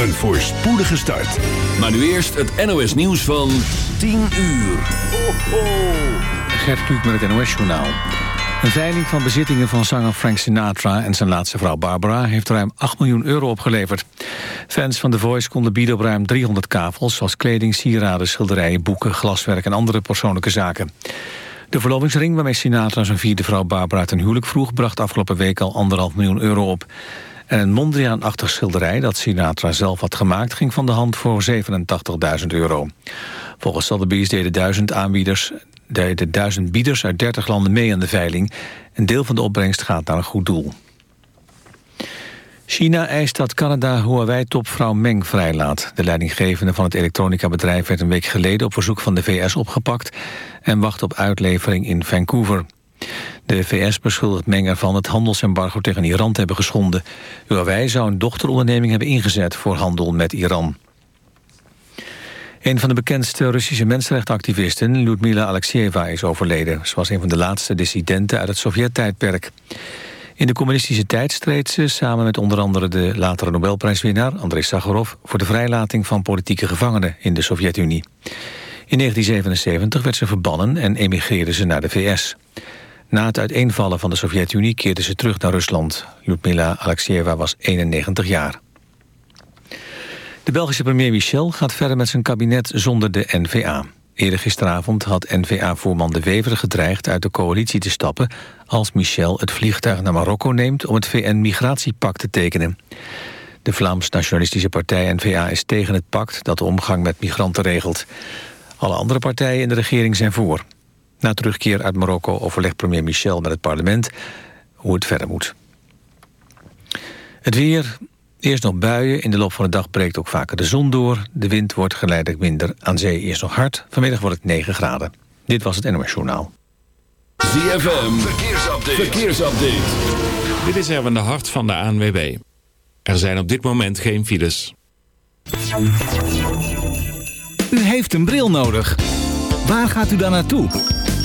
Een voorspoedige start. Maar nu eerst het NOS nieuws van 10 uur. Ho, ho. Gert Kluk met het NOS journaal. Een veiling van bezittingen van zanger Frank Sinatra en zijn laatste vrouw Barbara heeft ruim 8 miljoen euro opgeleverd. Fans van The Voice konden bieden op ruim 300 kavels, zoals kleding, sieraden, schilderijen, boeken, glaswerk en andere persoonlijke zaken. De verlovingsring waarmee Sinatra zijn vierde vrouw Barbara ten huwelijk vroeg... bracht afgelopen week al anderhalf miljoen euro op. En een Mondriaan-achtig schilderij dat Sinatra zelf had gemaakt... ging van de hand voor 87.000 euro. Volgens Sotheby's deden duizend aanbieders... deden duizend bieders uit 30 landen mee aan de veiling. Een deel van de opbrengst gaat naar een goed doel. China eist dat Canada Huawei-topvrouw Meng vrijlaat. De leidinggevende van het elektronica-bedrijf werd een week geleden op verzoek van de VS opgepakt en wacht op uitlevering in Vancouver. De VS beschuldigt Meng ervan het handelsembargo tegen Iran te hebben geschonden. Huawei zou een dochteronderneming hebben ingezet voor handel met Iran. Een van de bekendste Russische mensenrechtenactivisten, Ludmila Alexieva, is overleden. Ze was een van de laatste dissidenten uit het Sovjet-tijdperk. In de communistische tijd streed ze samen met onder andere de latere Nobelprijswinnaar Andrei Sakharov voor de vrijlating van politieke gevangenen in de Sovjet-Unie. In 1977 werd ze verbannen en emigreerde ze naar de VS. Na het uiteenvallen van de Sovjet-Unie keerde ze terug naar Rusland. Ludmila Alexieva was 91 jaar. De Belgische premier Michel gaat verder met zijn kabinet zonder de NVA. Eerder gisteravond had N-VA-voorman De Wever gedreigd uit de coalitie te stappen... als Michel het vliegtuig naar Marokko neemt om het VN-migratiepact te tekenen. De Vlaams-nationalistische partij N-VA is tegen het pact... dat de omgang met migranten regelt. Alle andere partijen in de regering zijn voor. Na terugkeer uit Marokko overlegt premier Michel met het parlement... hoe het verder moet. Het weer, Eerst nog buien, in de loop van de dag breekt ook vaker de zon door. De wind wordt geleidelijk minder, aan zee eerst nog hard. Vanmiddag wordt het 9 graden. Dit was het NOS Journaal. ZFM, verkeersupdate. verkeersupdate. Dit is Erwin de Hart van de ANWB. Er zijn op dit moment geen files. U heeft een bril nodig. Waar gaat u dan naartoe?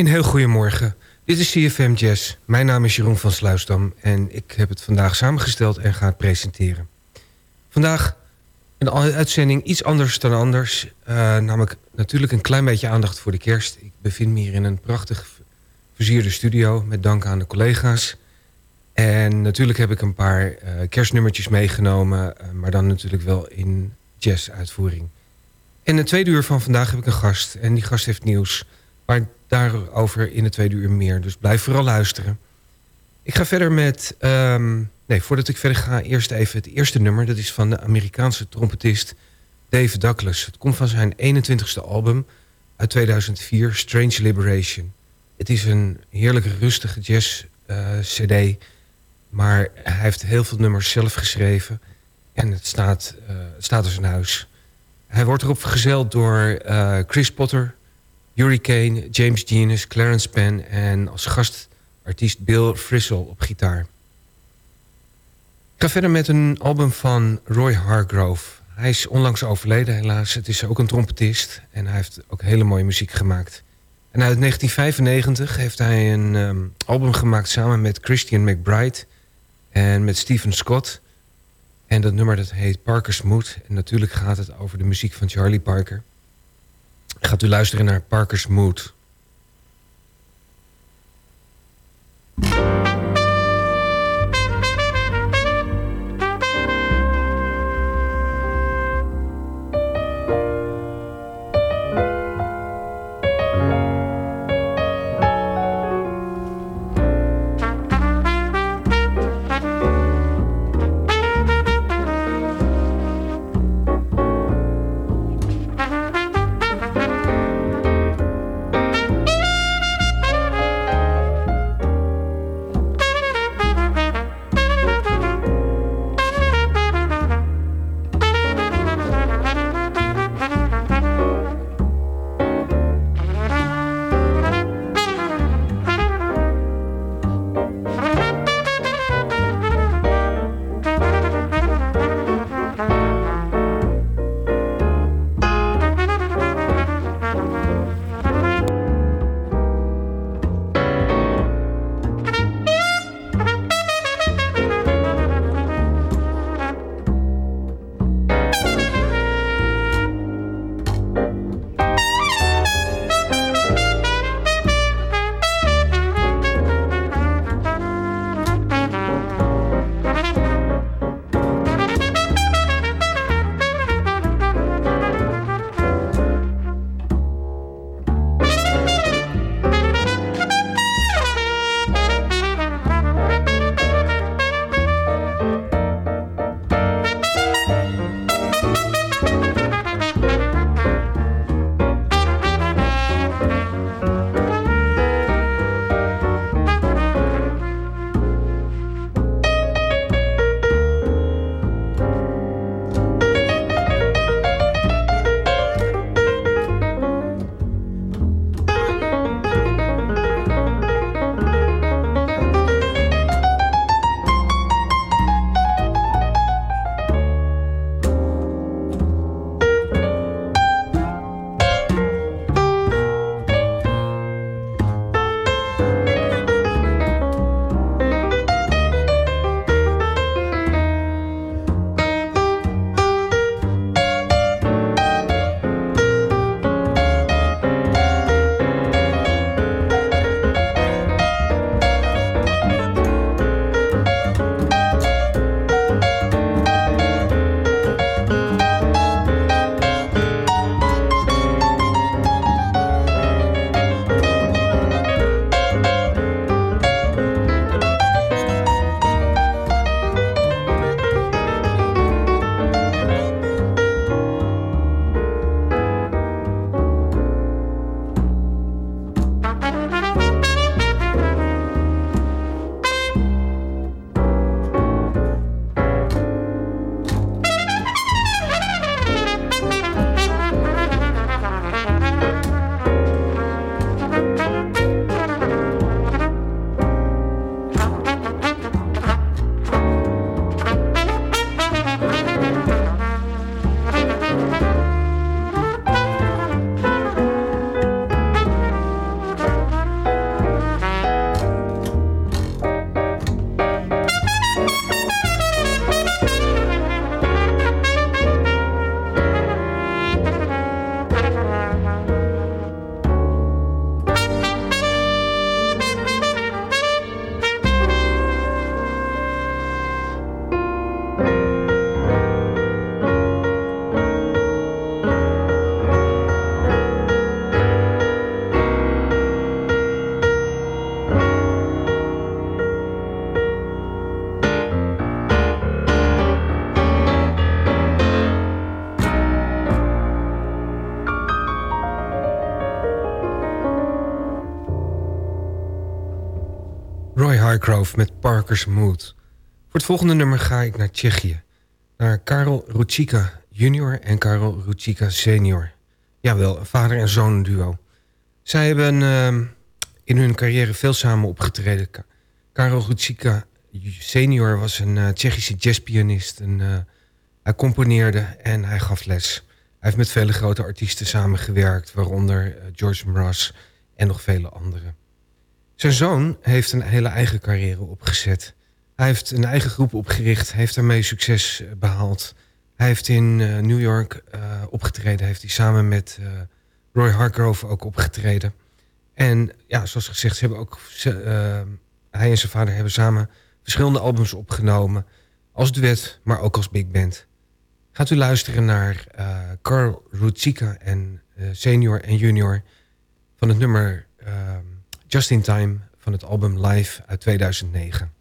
Een heel goedemorgen. Dit is CFM Jazz. Mijn naam is Jeroen van Sluisdam en ik heb het vandaag samengesteld en ga het presenteren. Vandaag een uitzending iets anders dan anders. Uh, namelijk natuurlijk een klein beetje aandacht voor de kerst. Ik bevind me hier in een prachtig versierde studio met dank aan de collega's. En natuurlijk heb ik een paar uh, kerstnummertjes meegenomen, uh, maar dan natuurlijk wel in jazz-uitvoering. In het tweede uur van vandaag heb ik een gast en die gast heeft nieuws. Maar daarover in het tweede uur meer, dus blijf vooral luisteren. Ik ga verder met... Um, nee, voordat ik verder ga, eerst even het eerste nummer. Dat is van de Amerikaanse trompetist Dave Douglas. Het komt van zijn 21ste album uit 2004, Strange Liberation. Het is een heerlijke rustige jazz-cd... Uh, maar hij heeft heel veel nummers zelf geschreven. En het staat, uh, staat als een huis. Hij wordt erop vergezeld door uh, Chris Potter, Hurricane, James Genus, Clarence Penn... en als gastartiest Bill Frisell op gitaar. Ik ga verder met een album van Roy Hargrove. Hij is onlangs overleden helaas. Het is ook een trompetist en hij heeft ook hele mooie muziek gemaakt. En uit 1995 heeft hij een um, album gemaakt samen met Christian McBride... en met Stephen Scott... En dat nummer dat heet Parker's Mood. En natuurlijk gaat het over de muziek van Charlie Parker. Gaat u luisteren naar Parker's Mood. Hargrove met Parker's Mood. Voor het volgende nummer ga ik naar Tsjechië. Naar Karel Ruchika junior en Karel Ruchika senior. Jawel, een vader en zoon duo. Zij hebben uh, in hun carrière veel samen opgetreden. Karel Ruchika senior was een uh, Tsjechische jazzpianist. En, uh, hij componeerde en hij gaf les. Hij heeft met vele grote artiesten samengewerkt... waaronder uh, George Mraz en nog vele anderen. Zijn zoon heeft een hele eigen carrière opgezet. Hij heeft een eigen groep opgericht, heeft daarmee succes behaald. Hij heeft in New York opgetreden, heeft hij samen met Roy Hargrove ook opgetreden. En ja, zoals gezegd, ze hebben ook, hij en zijn vader hebben samen verschillende albums opgenomen. Als duet, maar ook als big band. Gaat u luisteren naar Carl Rutsika en senior en junior... van het nummer Just in Time van het album Live uit 2009.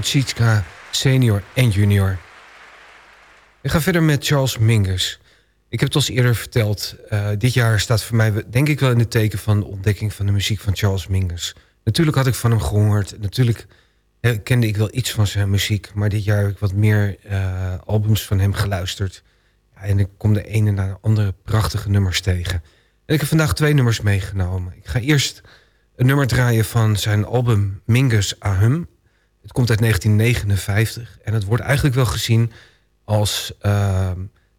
Rotsitska senior en junior. Ik ga verder met Charles Mingus. Ik heb het al eerder verteld. Uh, dit jaar staat voor mij denk ik wel in het teken van de ontdekking van de muziek van Charles Mingus. Natuurlijk had ik van hem gehoord. Natuurlijk kende ik wel iets van zijn muziek. Maar dit jaar heb ik wat meer uh, albums van hem geluisterd. Ja, en ik kom de ene na de andere prachtige nummers tegen. En ik heb vandaag twee nummers meegenomen. Ik ga eerst een nummer draaien van zijn album Mingus Ahum. Het komt uit 1959 en het wordt eigenlijk wel gezien als uh,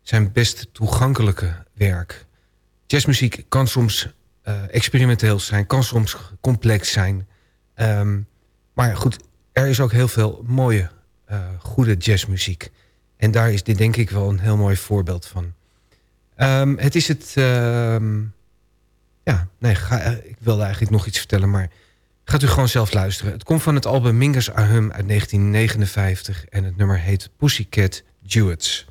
zijn best toegankelijke werk. Jazzmuziek kan soms uh, experimenteel zijn, kan soms complex zijn. Um, maar goed, er is ook heel veel mooie, uh, goede jazzmuziek. En daar is dit denk ik wel een heel mooi voorbeeld van. Um, het is het... Ja, nee, ik wilde eigenlijk nog iets vertellen, maar gaat u gewoon zelf luisteren. Het komt van het album Mingus Ahum uit 1959 en het nummer heet Pussycat Duets.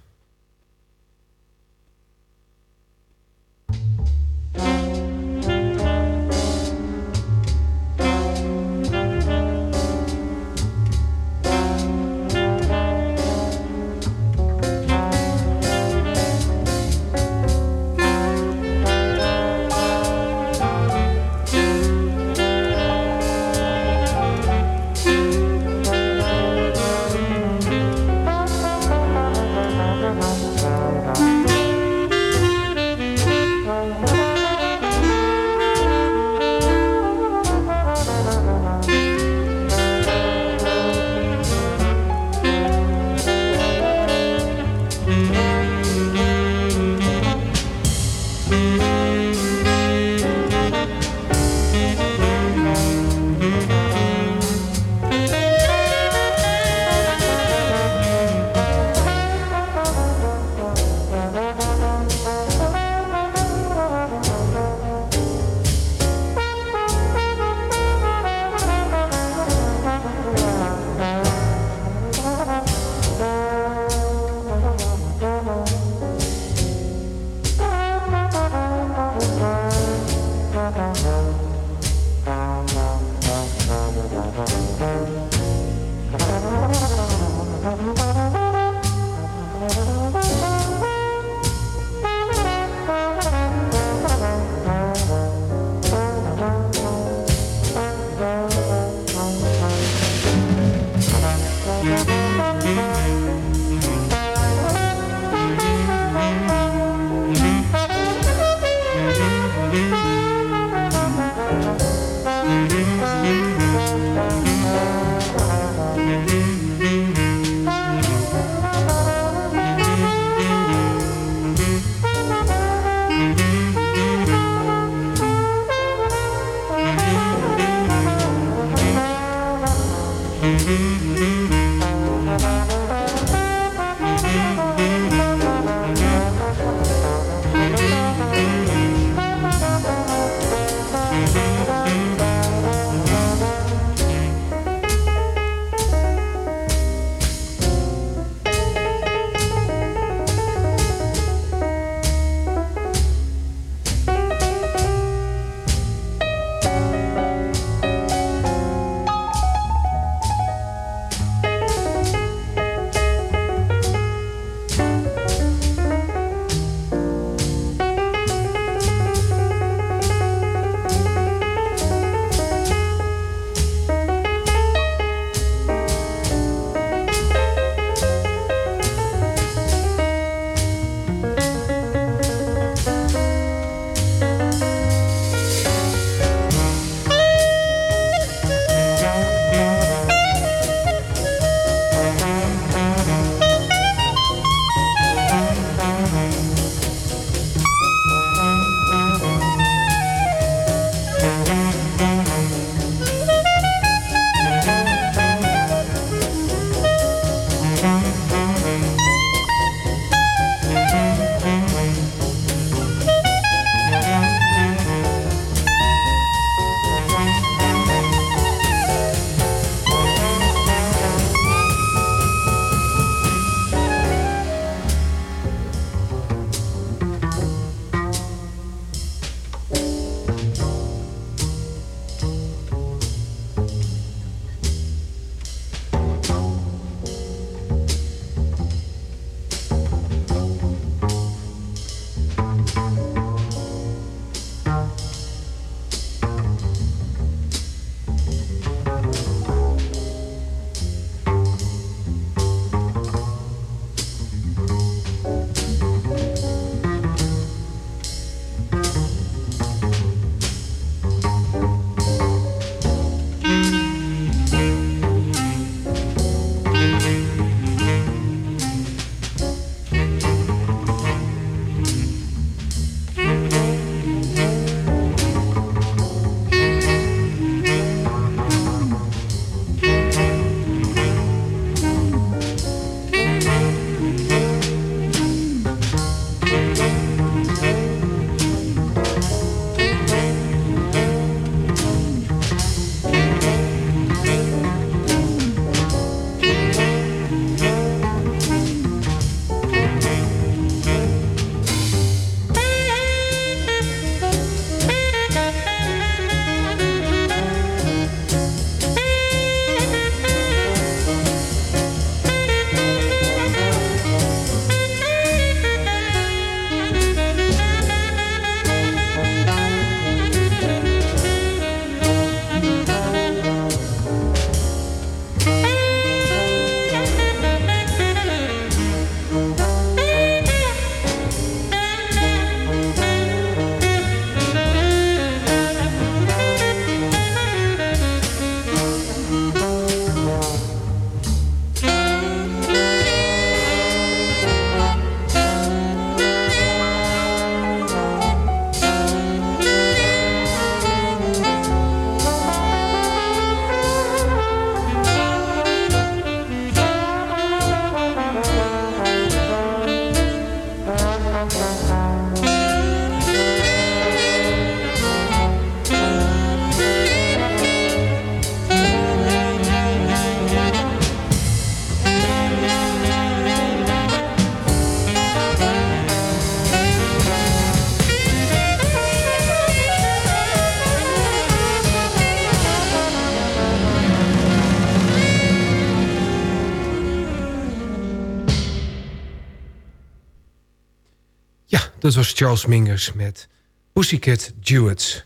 Dat was Charles Mingus met Pussycat Duets.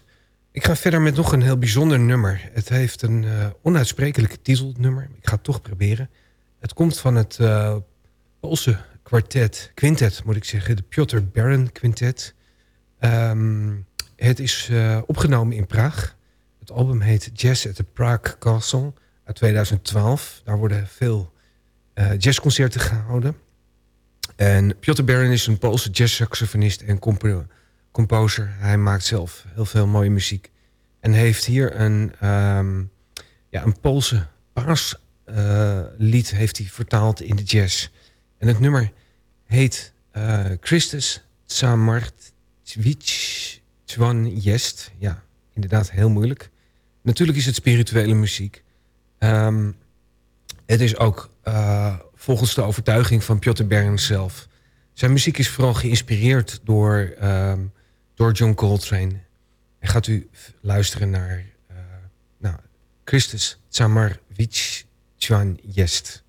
Ik ga verder met nog een heel bijzonder nummer. Het heeft een uh, onuitsprekelijke titelnummer. Ik ga het toch proberen. Het komt van het uh, Poolse kwartet, quintet moet ik zeggen. De Piotr Baron Quintet. Um, het is uh, opgenomen in Praag. Het album heet Jazz at the Prague Castle uit 2012. Daar worden veel jazzconcerten gehouden. En Piotr Baron is een Poolse jazzsaxofonist en composer. Hij maakt zelf heel veel mooie muziek. En heeft hier een, um, ja, een Poolse paaslied uh, heeft hij vertaald in de jazz. En het nummer heet uh, Christus Tsamartwitsch Zwan Jest. Ja, inderdaad heel moeilijk. Natuurlijk is het spirituele muziek. Um, het is ook uh, volgens de overtuiging van Piotr Berns zelf. Zijn muziek is vooral geïnspireerd door, um, door John Coltrane. En gaat u luisteren naar uh, nou, Christus Tsamarwitsch Chwan Jest.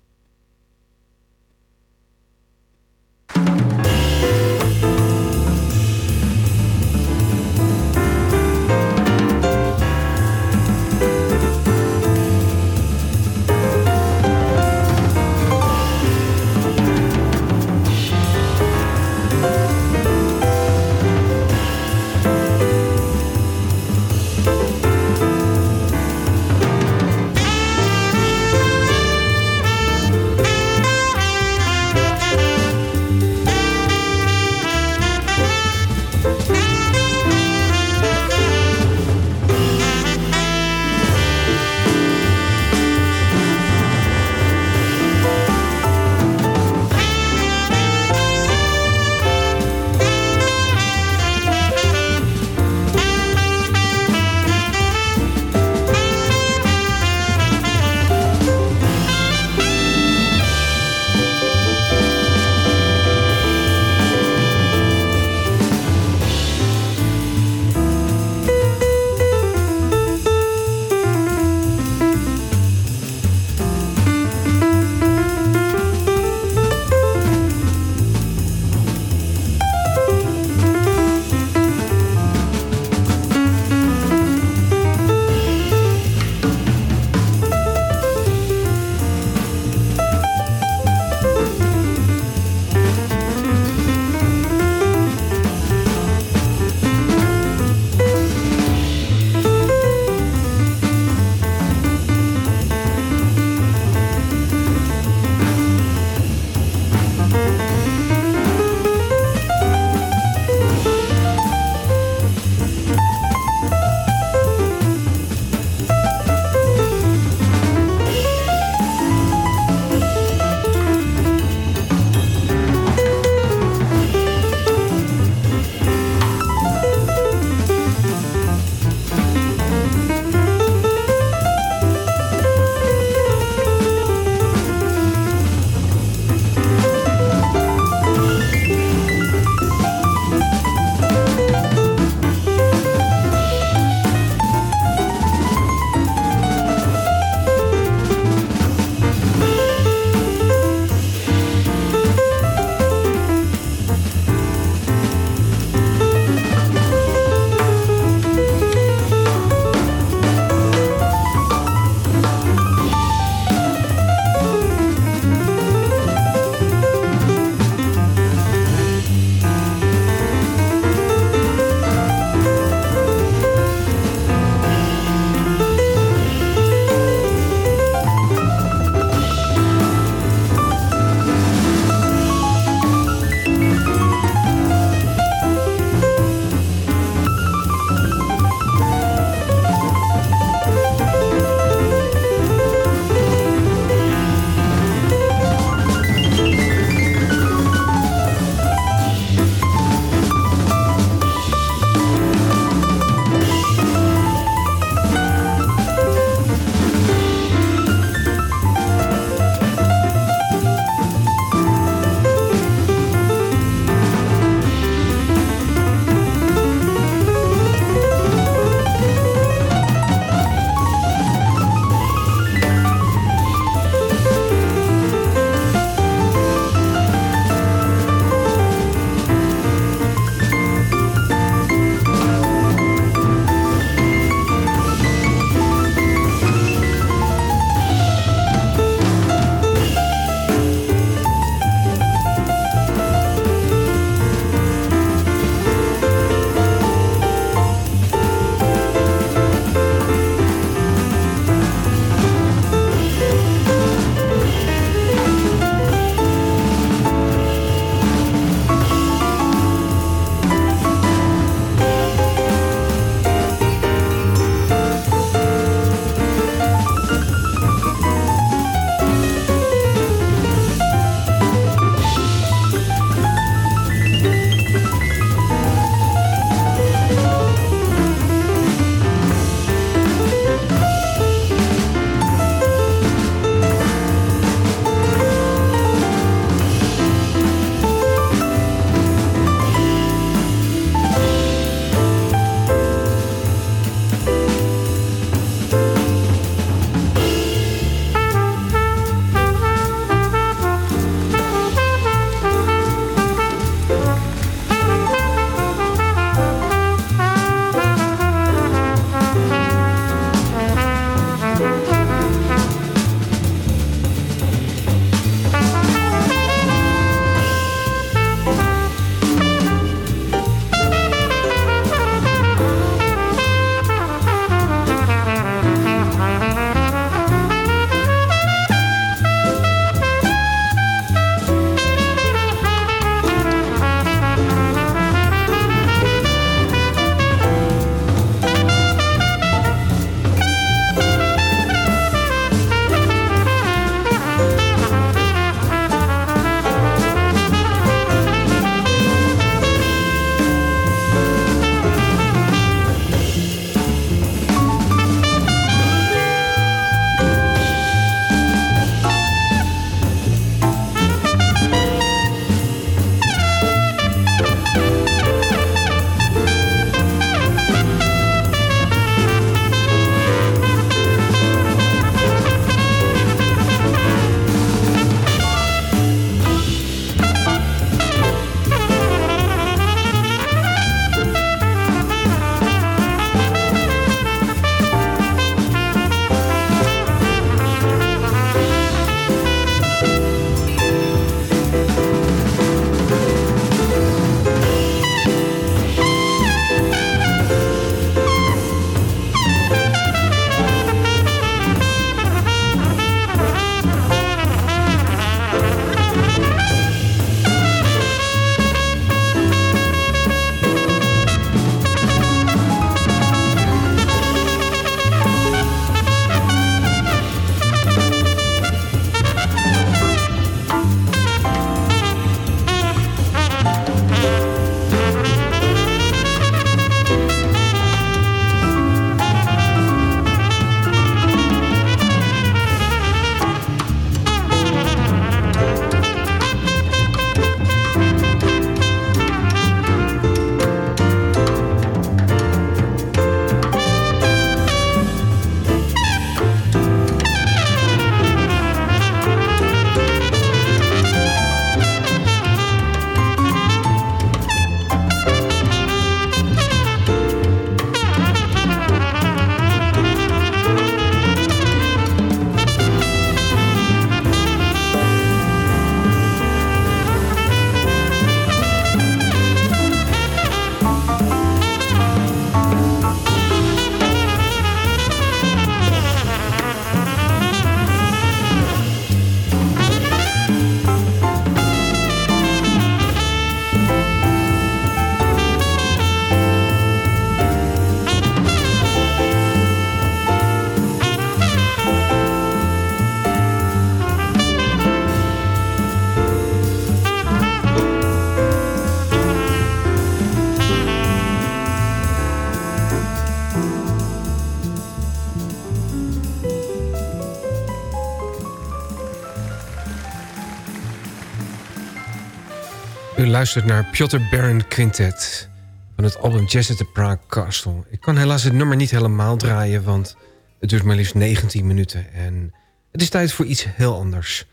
U luistert naar Piotr Baron Quintet van het album Jazz at the Prague Castle. Ik kan helaas het nummer niet helemaal draaien, want het duurt maar liefst 19 minuten. En het is tijd voor iets heel anders,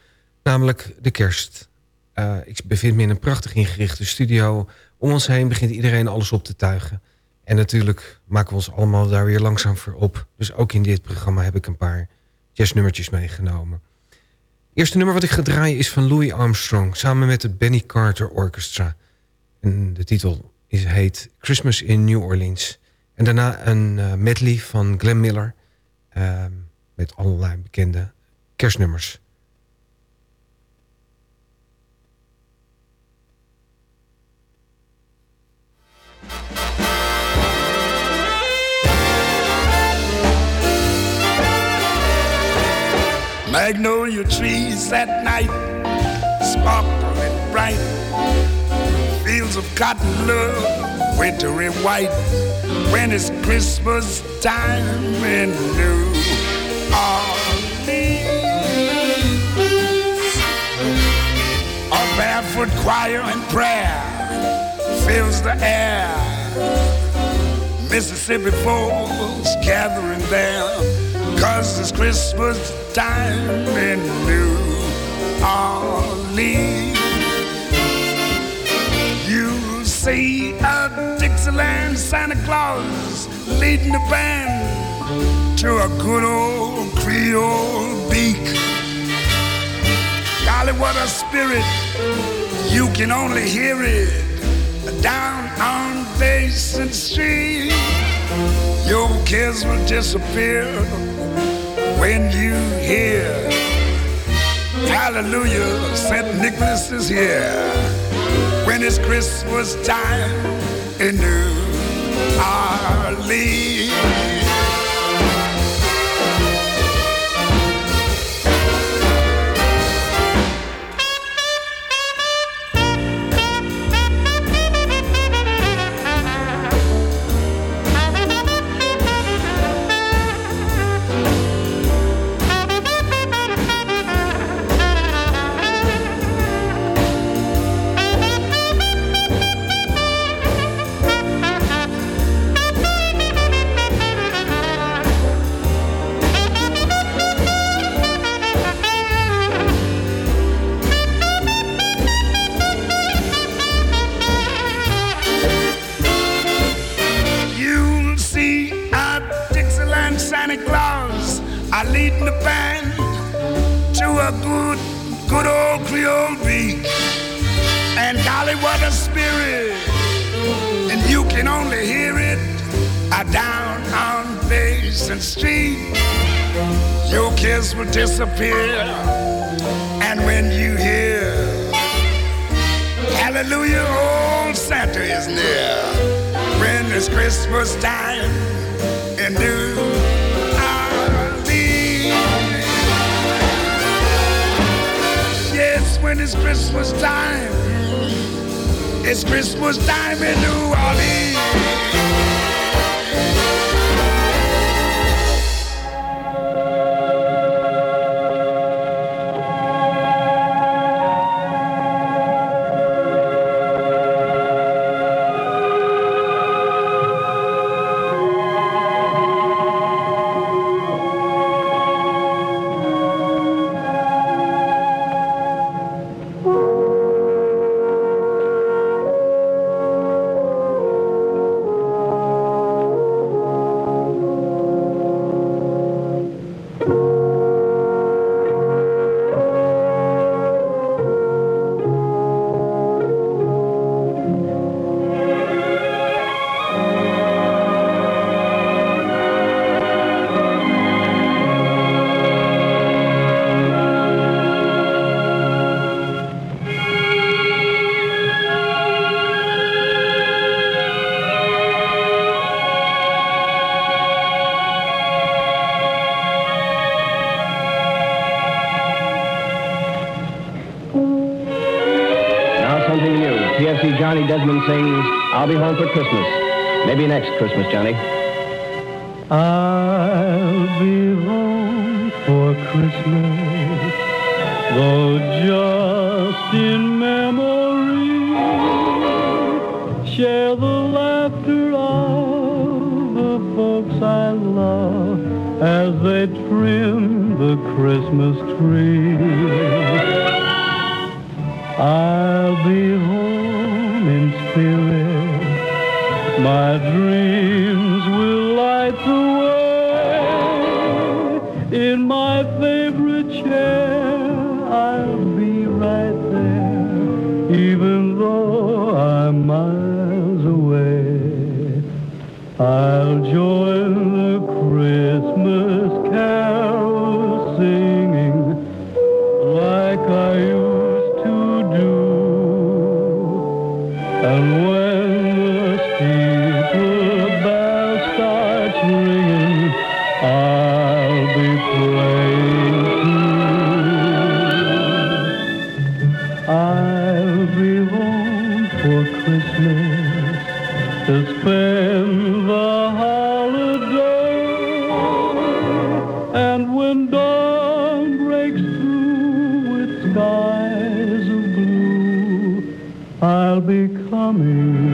namelijk de kerst. Uh, ik bevind me in een prachtig ingerichte studio. Om ons heen begint iedereen alles op te tuigen. En natuurlijk maken we ons allemaal daar weer langzaam voor op. Dus ook in dit programma heb ik een paar jazznummertjes meegenomen. Eerste nummer wat ik ga draaien is van Louis Armstrong... samen met het Benny Carter Orchestra. En de titel is, heet Christmas in New Orleans. En daarna een uh, medley van Glenn Miller... Uh, met allerlei bekende kerstnummers. Magnolia trees at night, sparkling bright. Fields of cotton love, wintry white. When it's Christmas time in New Orleans. A barefoot choir and prayer fills the air. Mississippi folks gathering there Cause it's Christmas time in New Orleans. You'll see a Dixieland Santa Claus leading the band to a good old Creole beak. Golly, what a spirit! You can only hear it down on Basin Street. Your cares will disappear when you hear Hallelujah, St. Nicholas is here. When it's Christmas time in New Orleans. For Christmas. Maybe next Christmas, Johnny. To spend the holiday. And when dawn breaks through with skies of blue, I'll be coming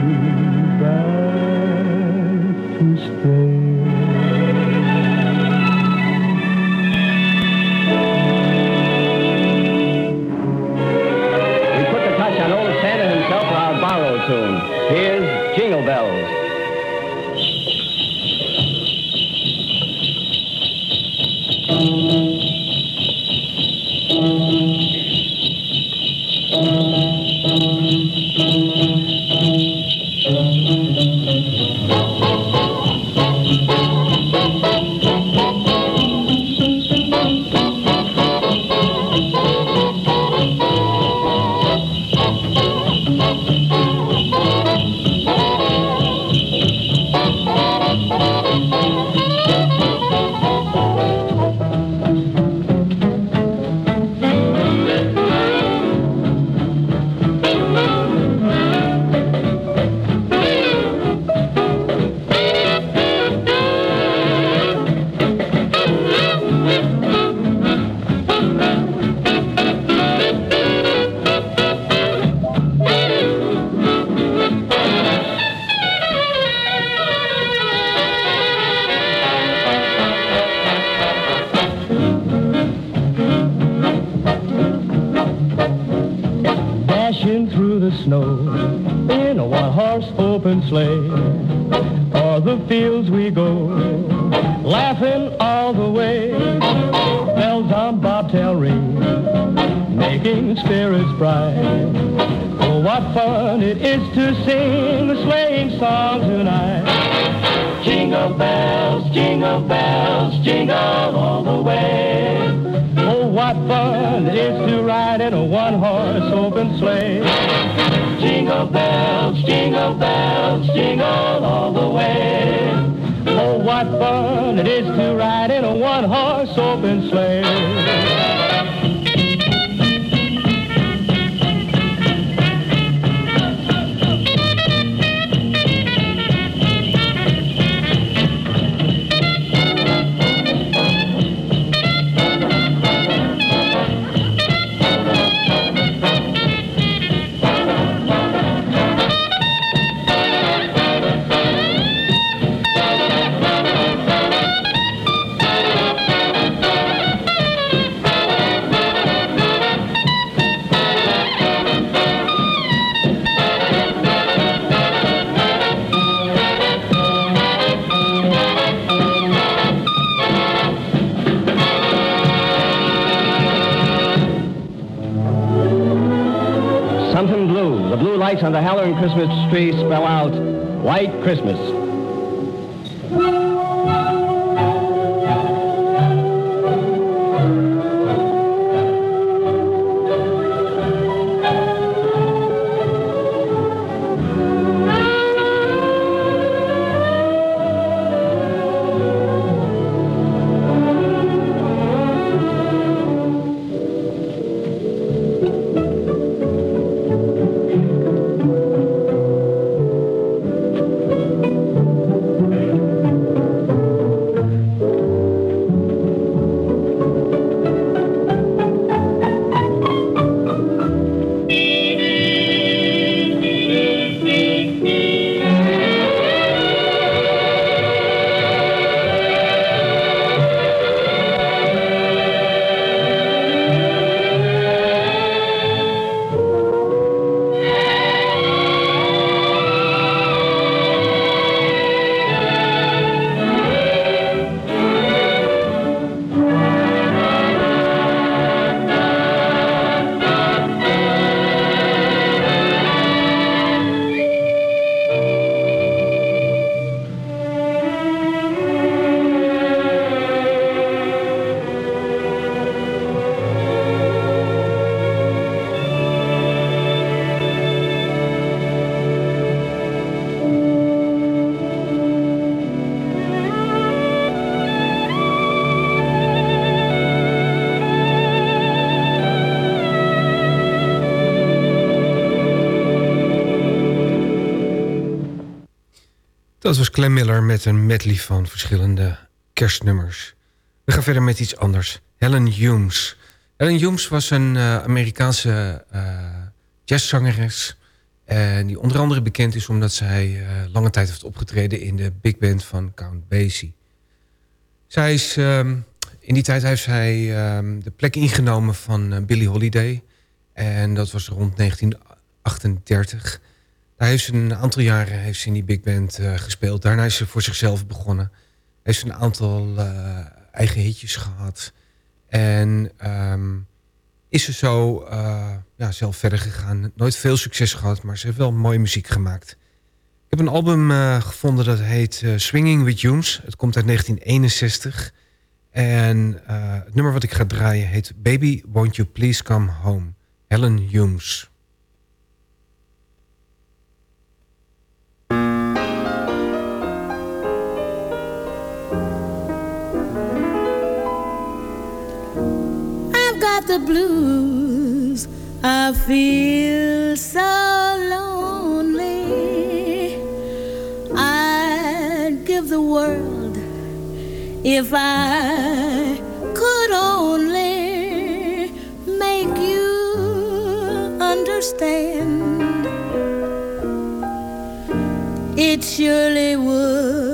making spirits bright. Oh, what fun it is to sing the sleighing song tonight. Jingle bells, jingle bells, jingle all the way. Oh, what fun it is to ride in a one-horse open sleigh. Jingle bells, jingle bells, jingle all the way. Oh, what fun it is to ride in a one-horse open sleigh. On the Halloran Christmas tree spell out White Christmas. Dat was Clem Miller met een medley van verschillende kerstnummers. We gaan verder met iets anders. Helen Humes. Helen Humes was een uh, Amerikaanse uh, jazzzangeres... En die onder andere bekend is omdat zij lange tijd heeft opgetreden... in de big band van Count Basie. Zij is, um, in die tijd heeft zij um, de plek ingenomen van Billie Holiday. En dat was rond 1938. Daar heeft een aantal jaren heeft in die big band uh, gespeeld. Daarna is ze voor zichzelf begonnen. Heeft ze een aantal eigen hitjes gehad. En... Um, is ze zo uh, ja, zelf verder gegaan. Nooit veel succes gehad, maar ze heeft wel mooie muziek gemaakt. Ik heb een album gevonden dat heet Swinging with Humes. Het komt uit 1961. En het nummer wat ik ga draaien heet Baby, Won't You Please Come Home. Helen Humes. I feel so lonely. I'd give the world if I could only make you understand. It surely would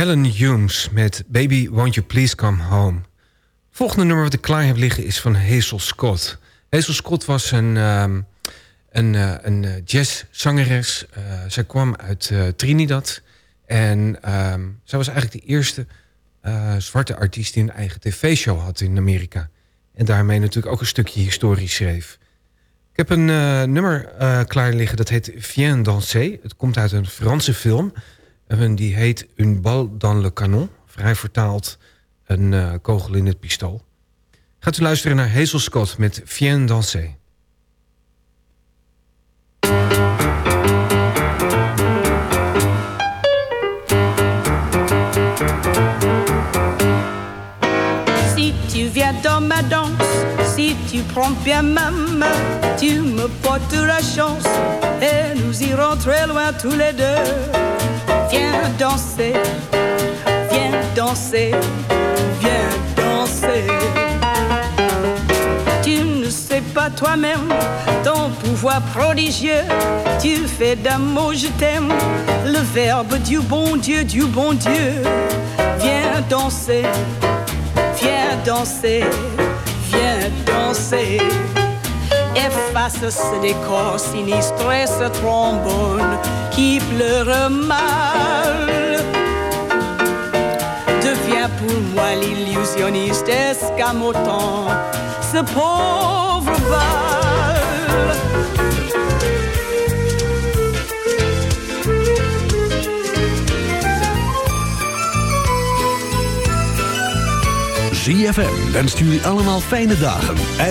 Helen Humes met Baby Won't You Please Come Home. volgende nummer wat ik klaar heb liggen is van Hazel Scott. Hazel Scott was een, um, een, uh, een eh, jazzzangeres. Uh, zij kwam uit Trinidad. En um, zij was eigenlijk de eerste zwarte artiest die een eigen tv-show had in Amerika. En daarmee natuurlijk ook een stukje historie schreef. Ik heb een nummer klaar liggen dat heet Viens danser. Het komt uit een Franse film... En die heet Un bal dans le canon. Vrij vertaald een uh, kogel in het pistool. gaat u luisteren naar Hazel Scott met Viens danser. Si tu viens dans ma tu prends bien ma main, tu me porteras chance et nous irons très loin tous les deux. Viens danser, viens danser, viens danser. Tu ne sais pas toi-même ton pouvoir prodigieux. Tu fais d'amour, je t'aime, le verbe du bon Dieu, du bon Dieu. Viens danser, viens danser, viens danser. Efface ce décor sinistre et ce trombone qui pleure mal. Deviens pour moi l'illusionniste escamotant ce pauvre bal. ZFM wenst jullie allemaal fijne dagen. En